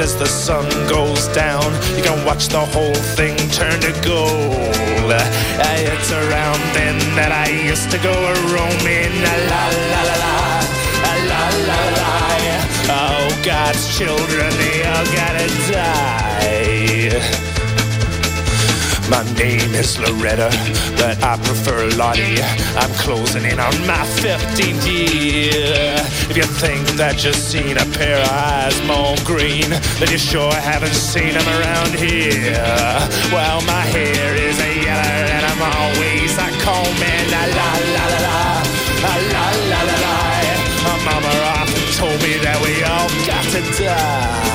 as the sun goes down, you can watch the whole thing turn to gold. Uh, it's around then that I used to go a roaming. La la la la. La la la. Oh, God's children, they all gotta die. My name is Loretta, but I prefer Lottie. I'm closing in on my 15th year. If you think that you've seen a pair of eyes more green, then you sure haven't seen them around here. Well, my hair is a yellow and I'm always a combing. La la la la la, la la la la la. My mama often told me that we all got to die.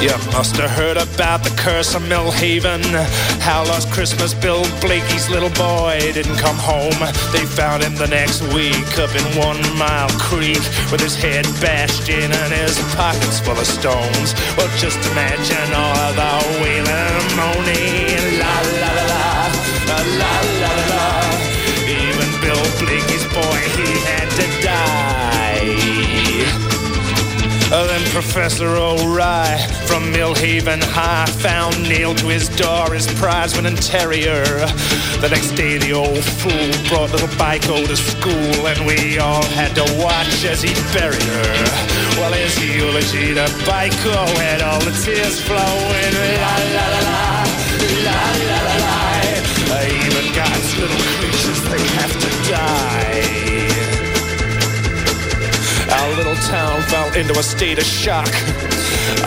You must have heard about the curse of Millhaven. How last Christmas Bill Blakey's little boy didn't come home. They found him the next week up in One Mile Creek with his head bashed in and his pockets full of stones. Well, just imagine all the wailing moaning. La la la, la la la la la. Even Bill Blakey's boy, he had to die. Professor O'Rye from Millhaven High found nailed to his door his prize-winning terrier. The next day, the old fool brought little Biko to school, and we all had to watch as he buried her. Well, his eulogy to Biko had all the tears flowing. La la la la, la la la la. Even God's little creatures, they have to die. Little town fell into a state of shock.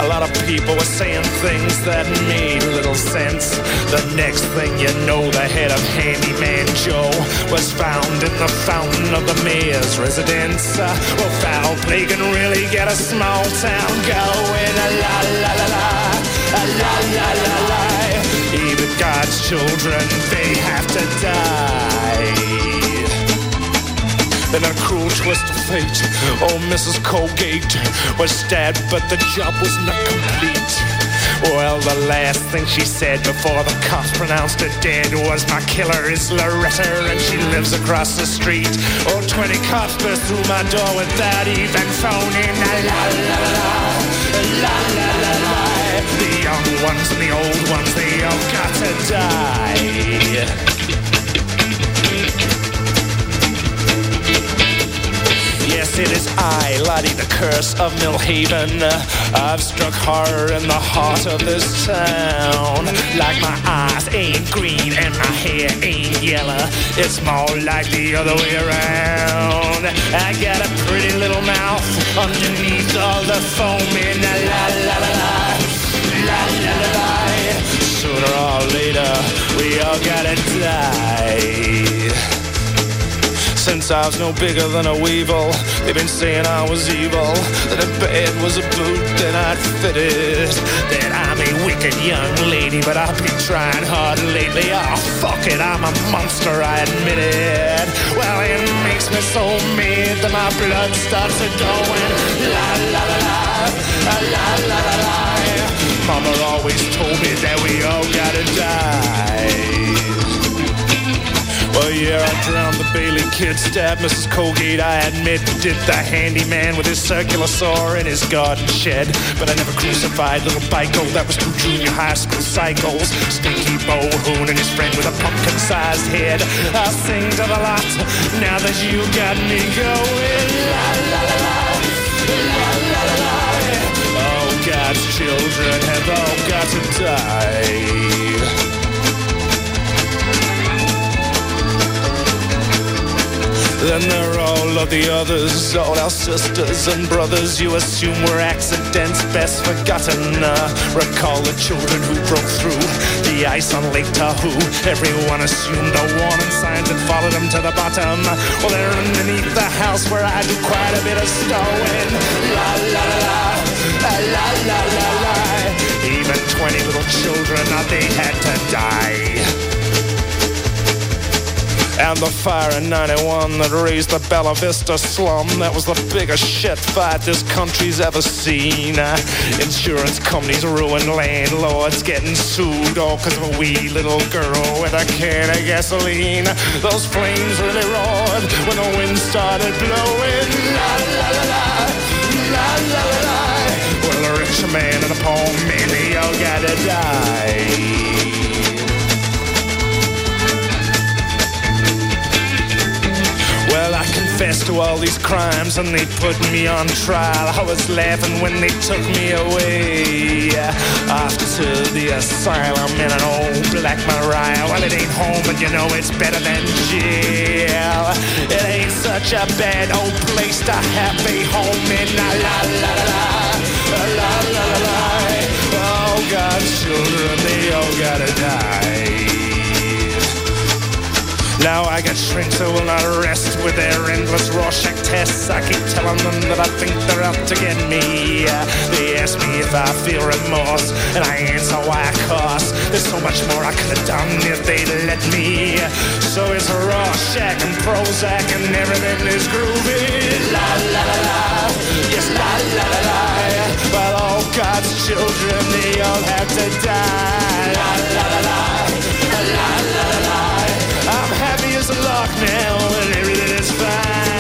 A lot of people were saying things that made little sense. The next thing you know, the head of Handyman Joe was found in the fountain of the mayor's residence. Uh, well, foul play can really get a small town going. La la la la, la la la la la. Even God's children, they have to die. Then a cruel twist of fate. Oh, Mrs. Colgate was stabbed, but the job was not complete. Well, the last thing she said before the cops pronounced her dead was my killer is Loretta and she lives across the street. Oh, 20 cops burst through my door without even phoning. La la la la, la la la. The young ones and the old ones, they all got to die. It is I, Lottie the Curse of Millhaven. I've struck horror in the heart of this town. Like my eyes ain't green and my hair ain't yellow. It's more like the other way around. I got a pretty little mouth underneath all the foaming. La la la la la. La la la la. Sooner or later, we all gotta die. Since I was no bigger than a weevil, they've been saying I was evil. That a bed was a boot, then I'd fit it. That I'm a wicked young lady, but I've been trying hard lately. Oh, fuck it, I'm a monster, I admit it. Well, it makes me so mad that my blood starts a going. La la la, la la la la la. Mama always told me that we all gotta die. Well, yeah, I drowned the Bailey kid, stabbed Mrs. Colgate, I admit. Did the handyman with his circular saw in his garden shed. But I never crucified little Biko, that was two junior high school cycles. Stinky Bo Hoon and his friend with a pumpkin sized head. I'll sing to the lot now that you got me going. La la la la, la la la la. Oh, God's children have all got to die. Then there are all of the others, all our sisters and brothers you assume were accidents best forgotten. Uh, recall the children who broke through the ice on Lake Tahoe. Everyone assumed the warning signs had followed them to the bottom. Well, they're underneath the house where I do quite a bit of stowing. La la la la, la la la la. Even 20 little children, uh, they had to die. And the fire in 91 that raised the Bella Vista slum. That was the biggest shit fight this country's ever seen. Insurance companies ruined landlords getting sued all cause of a wee little girl with a can of gasoline. Those flames really roared when the wind started blowing. La la la la, la la la la. Well, a rich man and a poor man, they all gotta die. Well, I confessed to all these crimes and they put me on trial. I was laughing when they took me away. Off to the asylum in an old black Mariah. Well, it ain't home, but you know it's better than jail. It ain't such a bad old place to have a home in. La la la la la la la la. Oh, God's children, they all gotta die. Now I got shrinks who will not rest with their endless Rorschach tests. I keep telling them that I think they're out to get me. They ask me if I feel remorse, and I answer why I cost. There's so much more I could have done if they'd let me. So it's Rorschach and Prozac and everything is groovy. La la la la, yes la la la la. But all God's children, they all have to die. La la la la, la la dark now and everything is fine.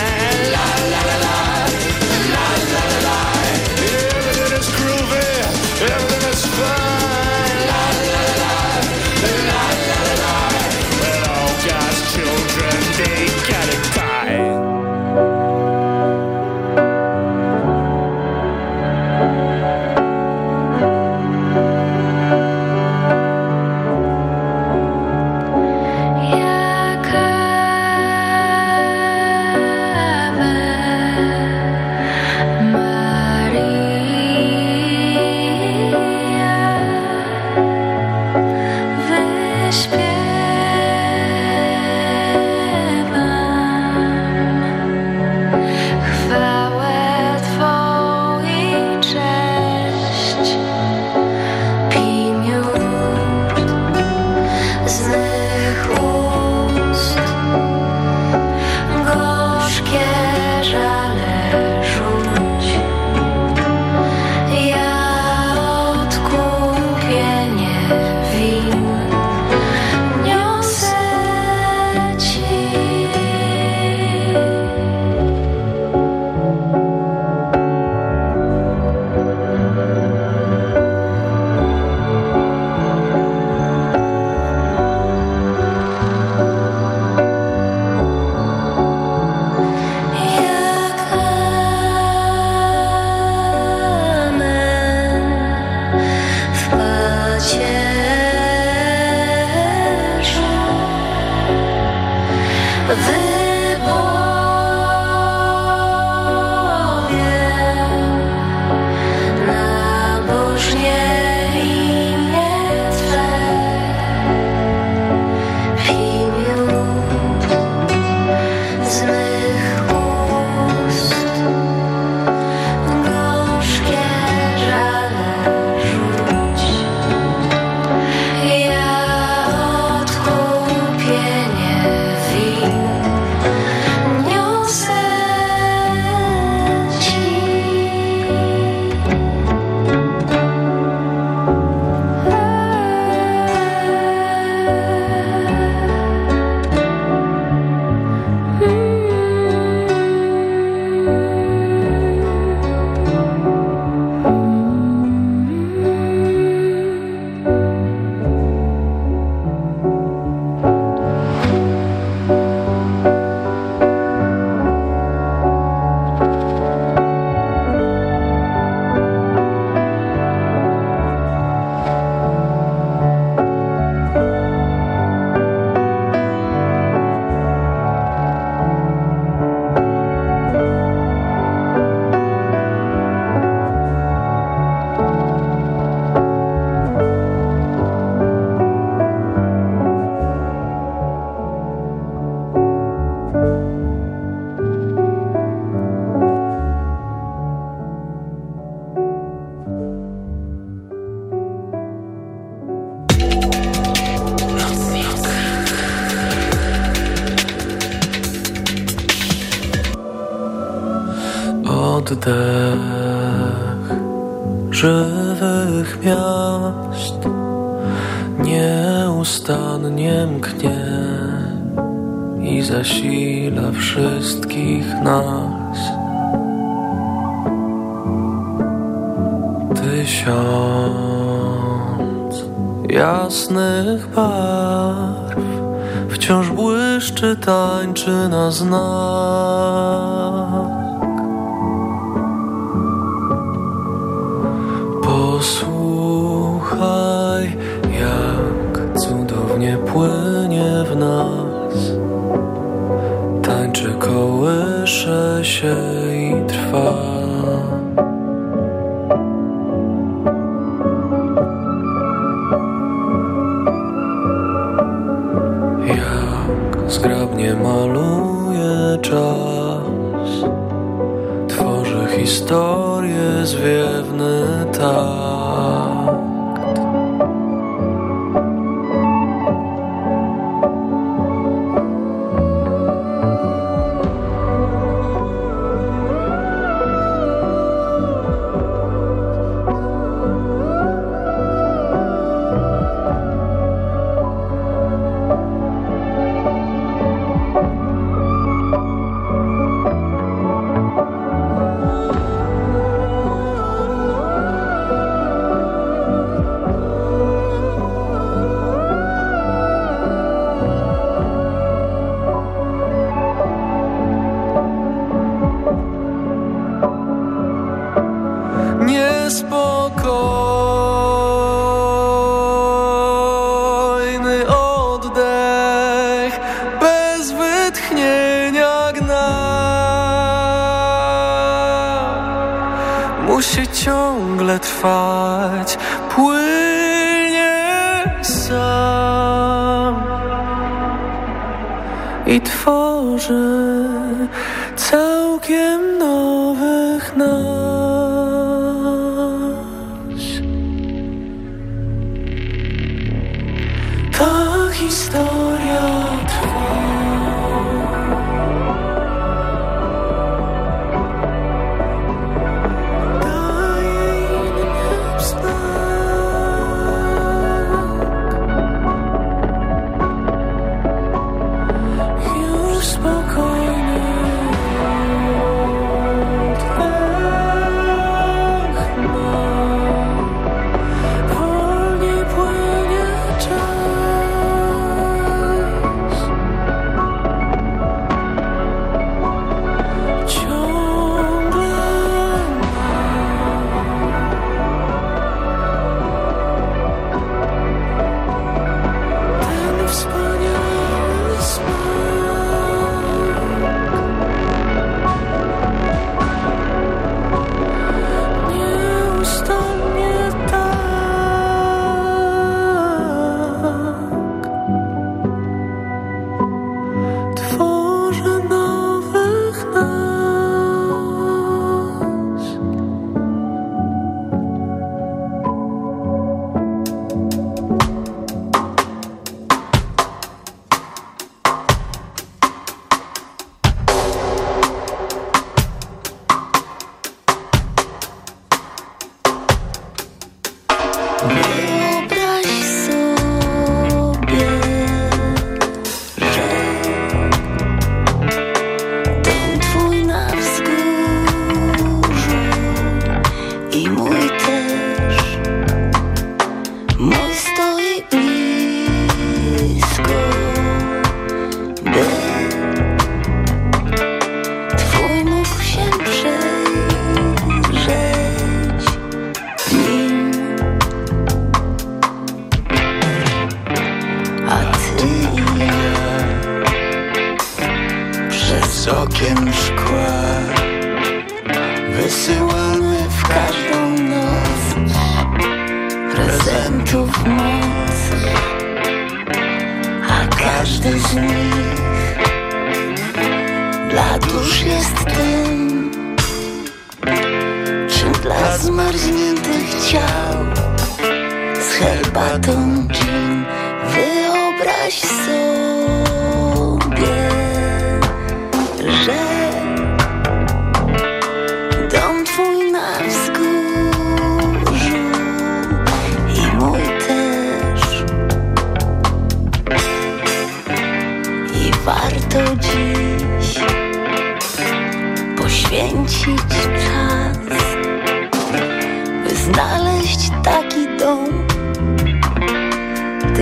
Błyszczy, tańczy na znak.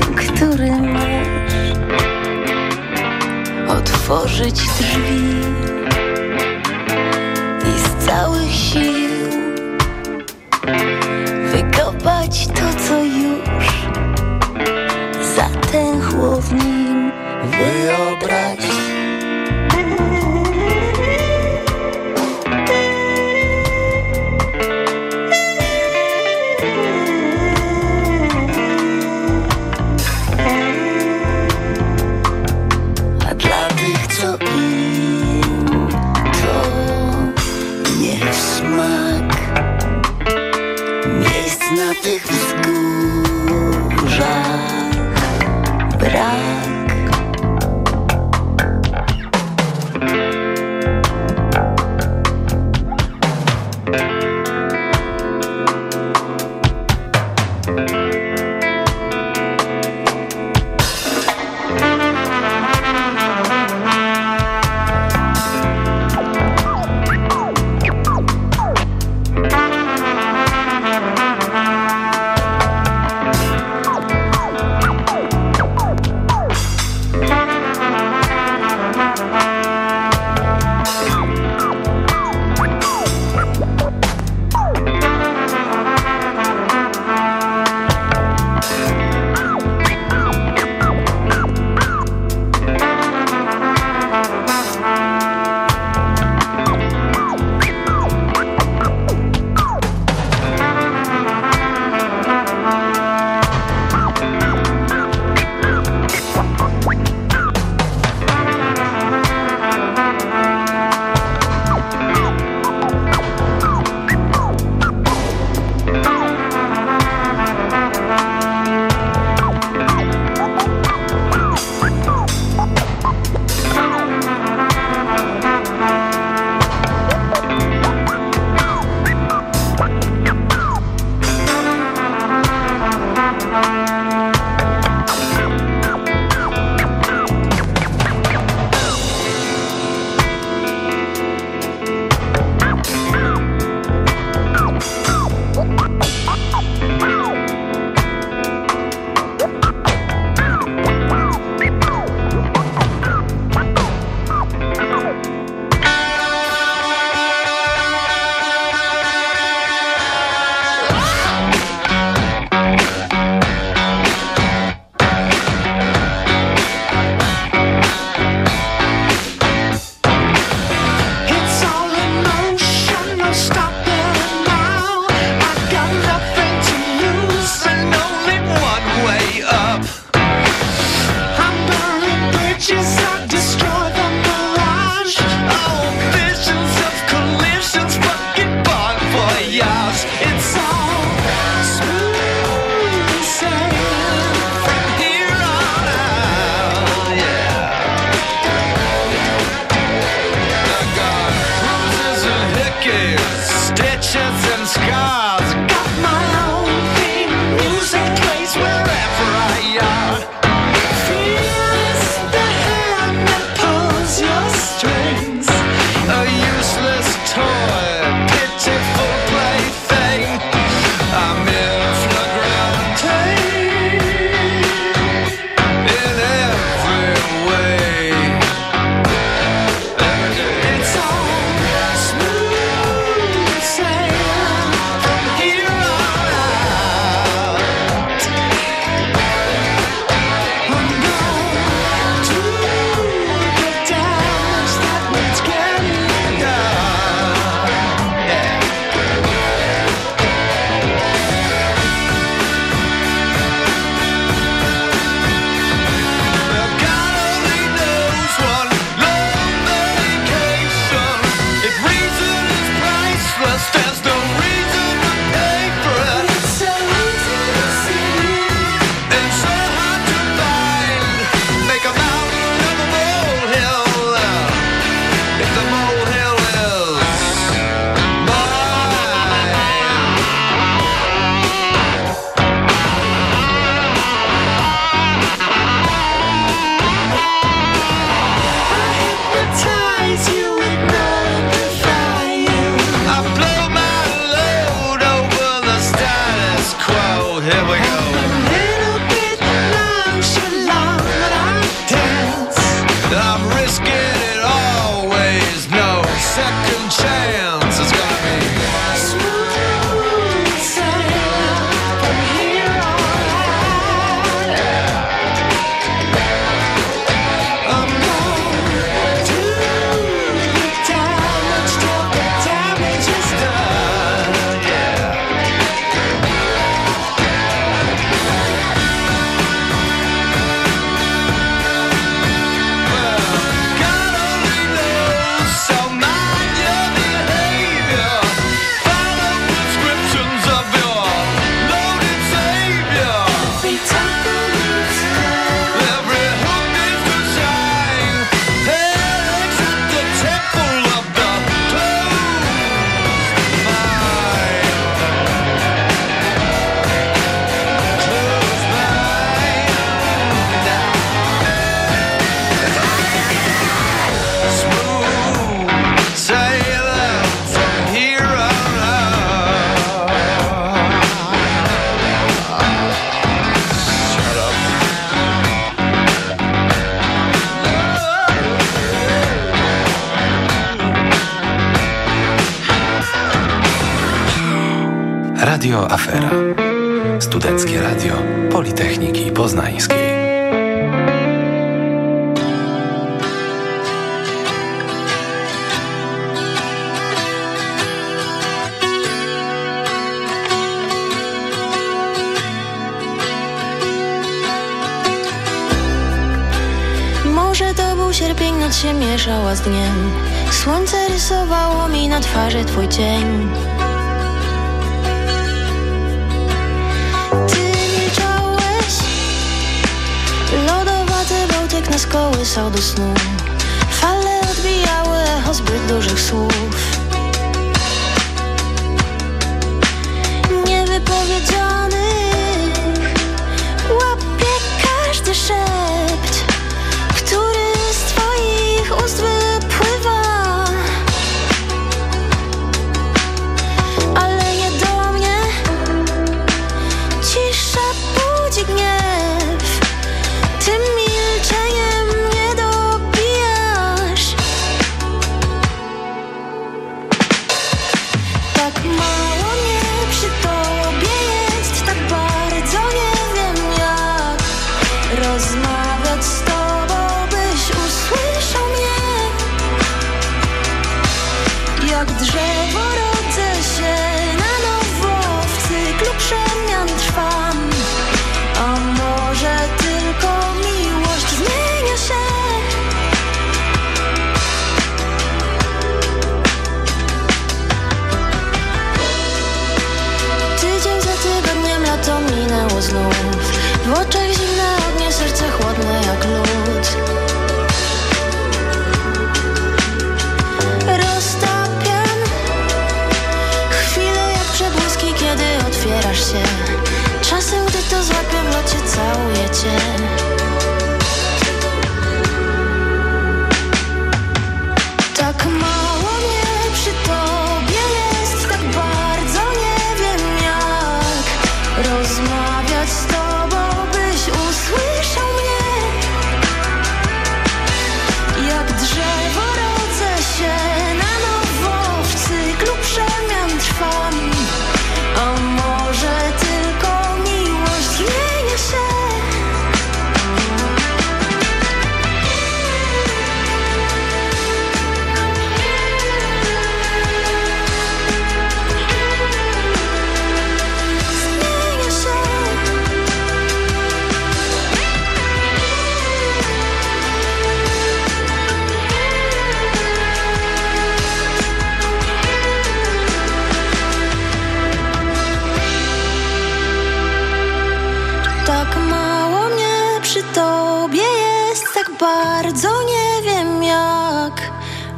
który masz otworzyć drzwi i z całych sił wykopać to, co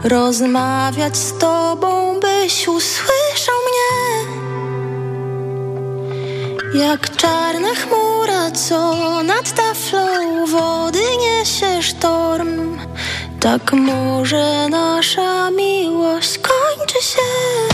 rozmawiać z tobą, byś usłyszał mnie. Jak czarna chmura, co nad taflą wody niesie sztorm, tak może nasza miłość kończy się.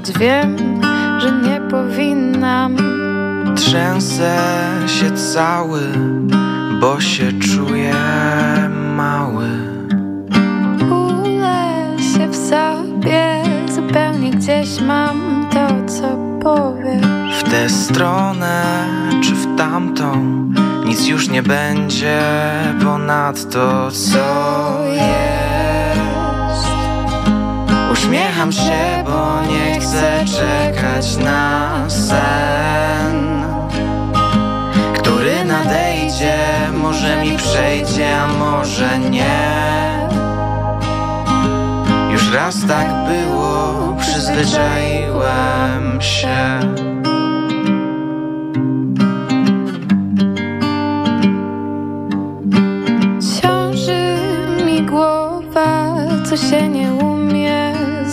choć wiem, że nie powinnam. Trzęsę się cały, bo się czuję mały. Ulę się w sobie, zupełnie gdzieś mam to, co powiem. W tę stronę czy w tamtą, nic już nie będzie ponadto, co jest. Uśmiecham się, bo nie chcę czekać na sen Który nadejdzie, może mi przejdzie, a może nie. Już raz tak było, przyzwyczaiłem się. Ciąży mi głowa, co się nie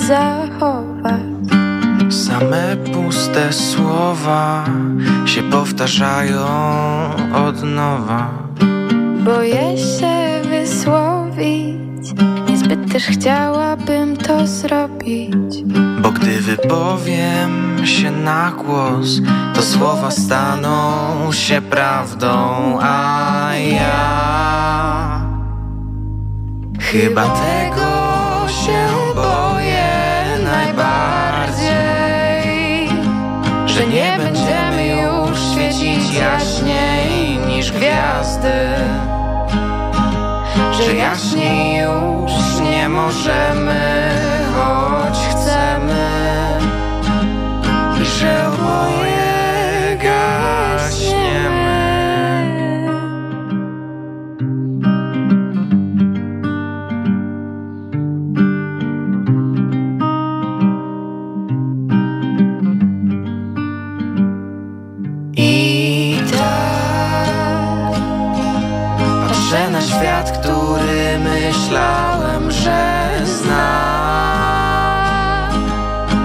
zachować. Same puste słowa się powtarzają od nowa. Boję się wysłowić, niezbyt też chciałabym to zrobić. Bo gdy wypowiem się na głos, to słowa staną się prawdą, a ja chyba tego że nie będziemy już świecić jaśniej niż gwiazdy, że jaśniej już nie możemy, myślałem, że znam.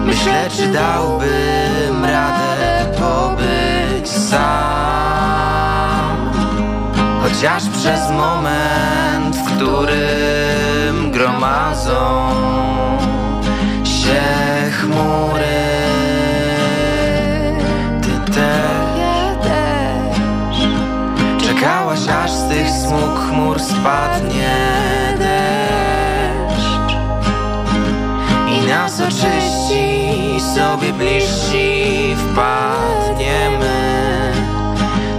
Myślę, czy dałbym radę pobyć sam. Chociaż przez moment, w którym gromadzą się chmury. Ty też. czekałaś, aż z tych smug chmur spadnie sobie bliżsi wpadniemy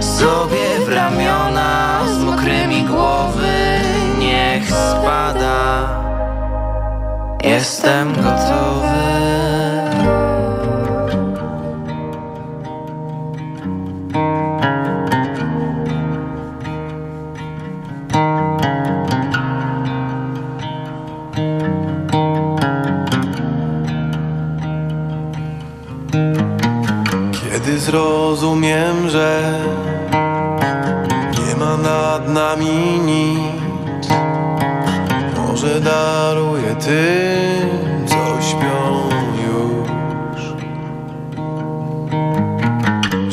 sobie w ramiona z mokrymi głowy niech spada. Jestem gotowy. Zrozumiem, że nie ma nad nami nic, może daruję tym, co śpią już.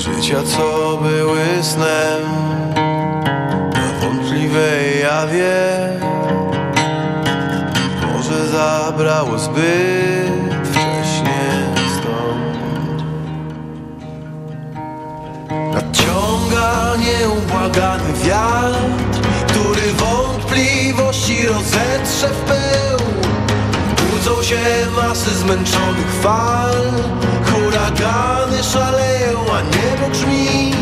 Życia, co były snem na wątpliwej jawie, może zabrało zbyt nieubłagany wiatr, który wątpliwości rozetrze w pył. Budzą się masy zmęczonych fal, huragany szaleją, a niebo grzmi.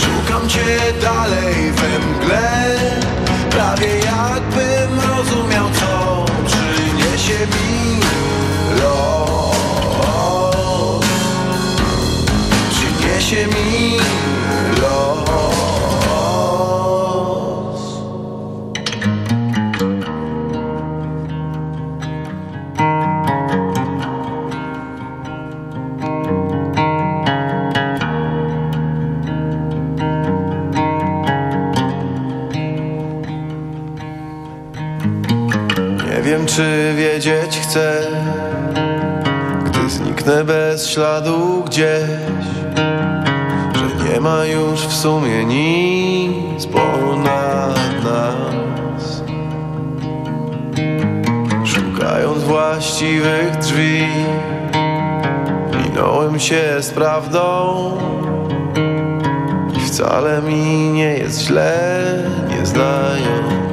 Szukam cię dalej we mgle, prawie jakbym rozumiał, co przyniesie mi los przyniesie mi los. Czy wiedzieć chcę, gdy zniknę bez śladu gdzieś ma już w sumie nic ponad nas. Szukając właściwych drzwi, minąłem się z prawdą i wcale mi nie jest źle, nie znając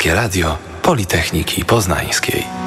Studenckie Radio Politechniki Poznańskiej.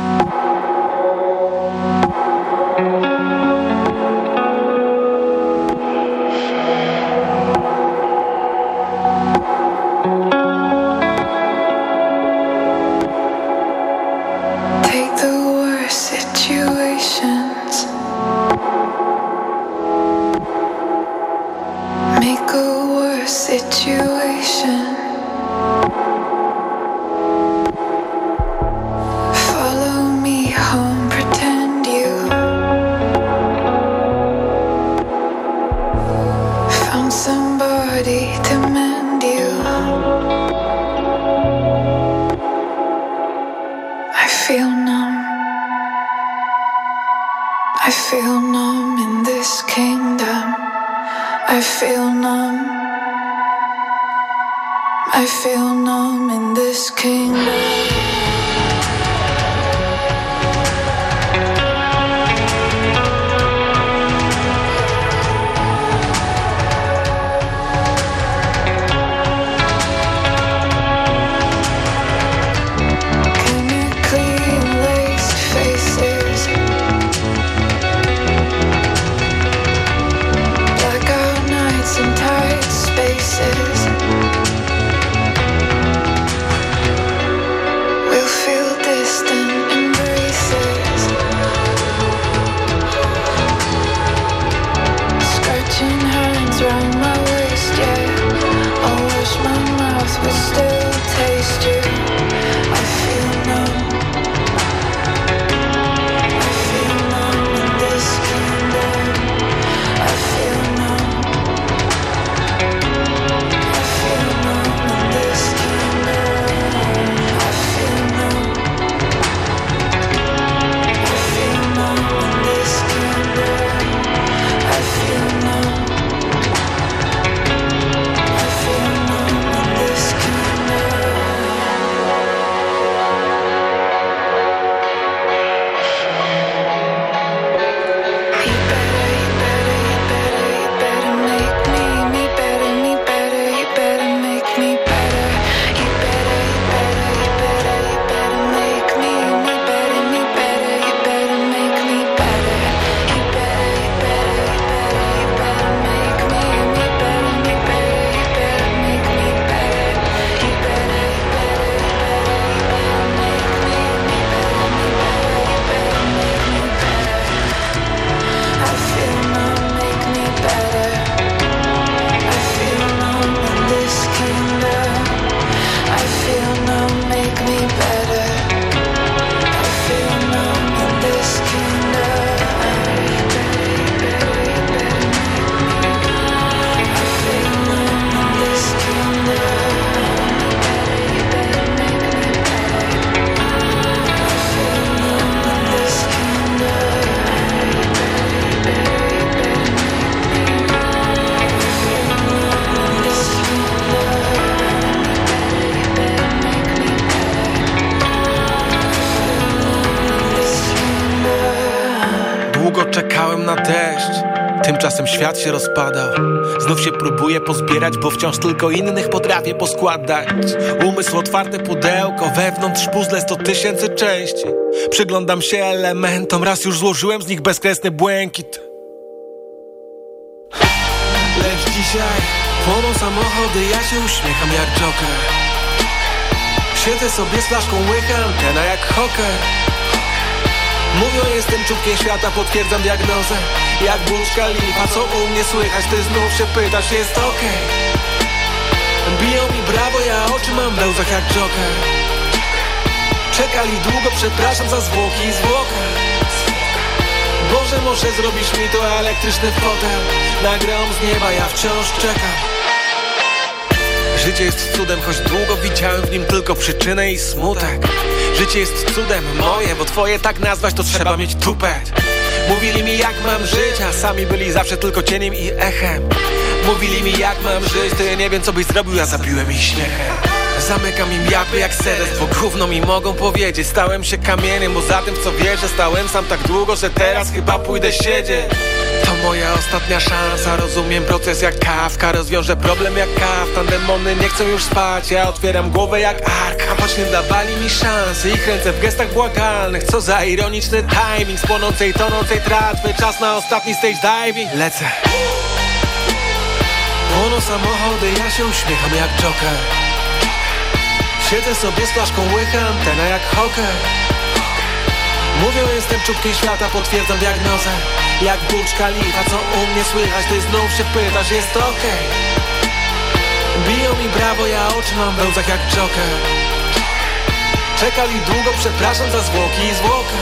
Się. Znów się próbuję pozbierać, bo wciąż tylko innych potrafię poskładać. Umysł otwarte pudełko, wewnątrz puzzle sto tysięcy części. Przyglądam się elementom, raz już złożyłem z nich bezkresny błękit. Lecz dzisiaj płoną samochody, ja się uśmiecham jak Joker. Siedzę sobie z flaszką, łykam, antena jak hoker. Mówią jestem czubkiem świata, potwierdzam diagnozę. Jak buczka lipa, co u mnie słychać Ty znów się pytasz, jest okej. Biją mi brawo, ja oczy mam w łzach jak Joker. Czekali długo, przepraszam za zwłoki i zwłokę. Boże, może zrobisz mi to elektryczny fotel. Na grom z nieba, ja wciąż czekam Życie jest cudem, choć długo widziałem w nim tylko przyczynę i smutek. Życie jest cudem moje, bo twoje tak nazwać to trzeba mieć tupet Mówili mi jak mam żyć, a sami byli zawsze tylko cieniem i echem. Mówili mi jak mam żyć, to ja nie wiem co byś zrobił, ja zabiłem ich śmiechem. Zamykam im japy jak seres, bo gówno mi mogą powiedzieć. Stałem się kamieniem, bo za tym co wierzę Stałem sam tak długo, że teraz chyba pójdę siedzieć moja ostatnia szansa. Rozumiem proces jak kawka Rozwiążę problem jak kaftan Demony nie chcą już spać Ja otwieram głowę jak ark. A choć nie dawali mi szansy Ich ręce w gestach błagalnych. Co za ironiczny timing Z płonącej, tonącej tratwy. Czas na ostatni stage diving. Lecę. Płoną samochody Ja się uśmiecham jak Joker. Siedzę sobie z flaszką łycha Antena jak hoker Mówią jestem czubkiem świata Potwierdzam diagnozę. Jak Burcz Khalifa, co u mnie słychać? Ty znów się pytasz, jest okej. Okay. Biją mi brawo, ja oczy mam w jak Joker. Czekali długo, przepraszam za zwłoki i zwłokę.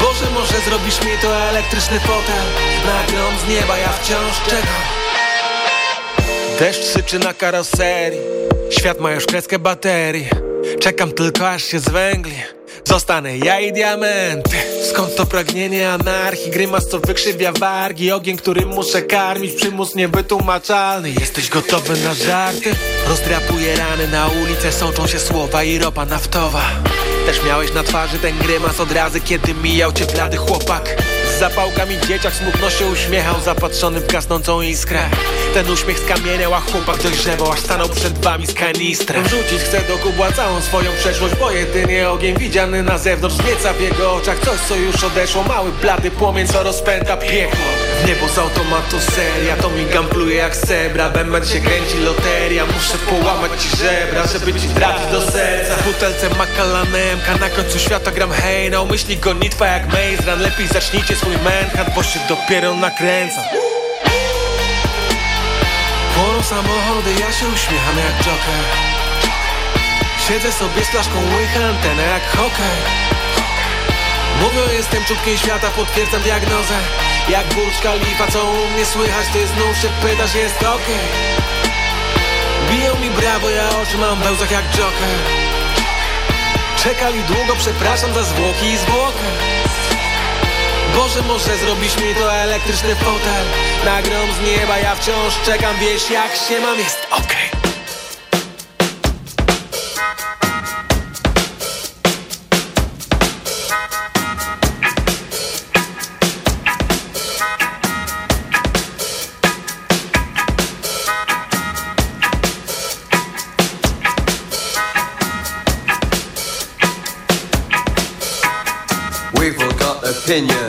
Boże, może zrobisz mi to elektryczny fotel? Na grom z nieba, ja wciąż czekam. Deszcz syczy na karoserii Świat ma już kreskę baterii. Czekam tylko aż się zwęgli Zostanę ja i diamenty. Skąd to pragnienie anarchii? Grymas co wykrzywia wargi. Ogień, którym muszę karmić. Przymus niewytłumaczalny. Jesteś gotowy na żarty? Rozdrapuję rany na ulicę. Sączą się słowa i ropa naftowa. Też miałeś na twarzy ten grymas od razy Kiedy mijał cię blady chłopak Z zapałkami dzieciak smutno się uśmiechał Zapatrzony w gasnącą iskrę. Ten uśmiech skamieniał, a chłopak dojrzewał Aż stanął przed wami z kanistrem. Wrzucić chcę do kubła całą swoją przeszłość Bo jedynie ogień widziany na zewnątrz Zwieca w jego oczach. Coś co już odeszło Mały blady płomień co rozpęta piekło. W niebo z automatu seria To mi gampluje jak sebra Bęben się kręci loteria Muszę połamać ci żebra Żeby ci trafić do serca. W butelce makalanemka Na końcu świata gram hejną Myśli gonitwa jak Maze Run. Lepiej zacznijcie swój manhunt Bo się dopiero nakręcam. Płoną samochody, ja się uśmiecham jak Joker. Siedzę sobie z flaszką łycha antenę jak hokej Mówią jestem czubkiem świata, potwierdzam diagnozę. Jak Burcz Khalifa, co u mnie słychać, ty znów się pytasz, jest okej. Okay. Biją mi brawo, ja oczy mam w łzach jak Joker. Czekali długo, przepraszam za zwłoki i zwłokę Boże, może zrobisz mi to elektryczny fotel? Na grom z nieba, ja wciąż czekam, wiesz jak się mam, jest okej. Okay. We've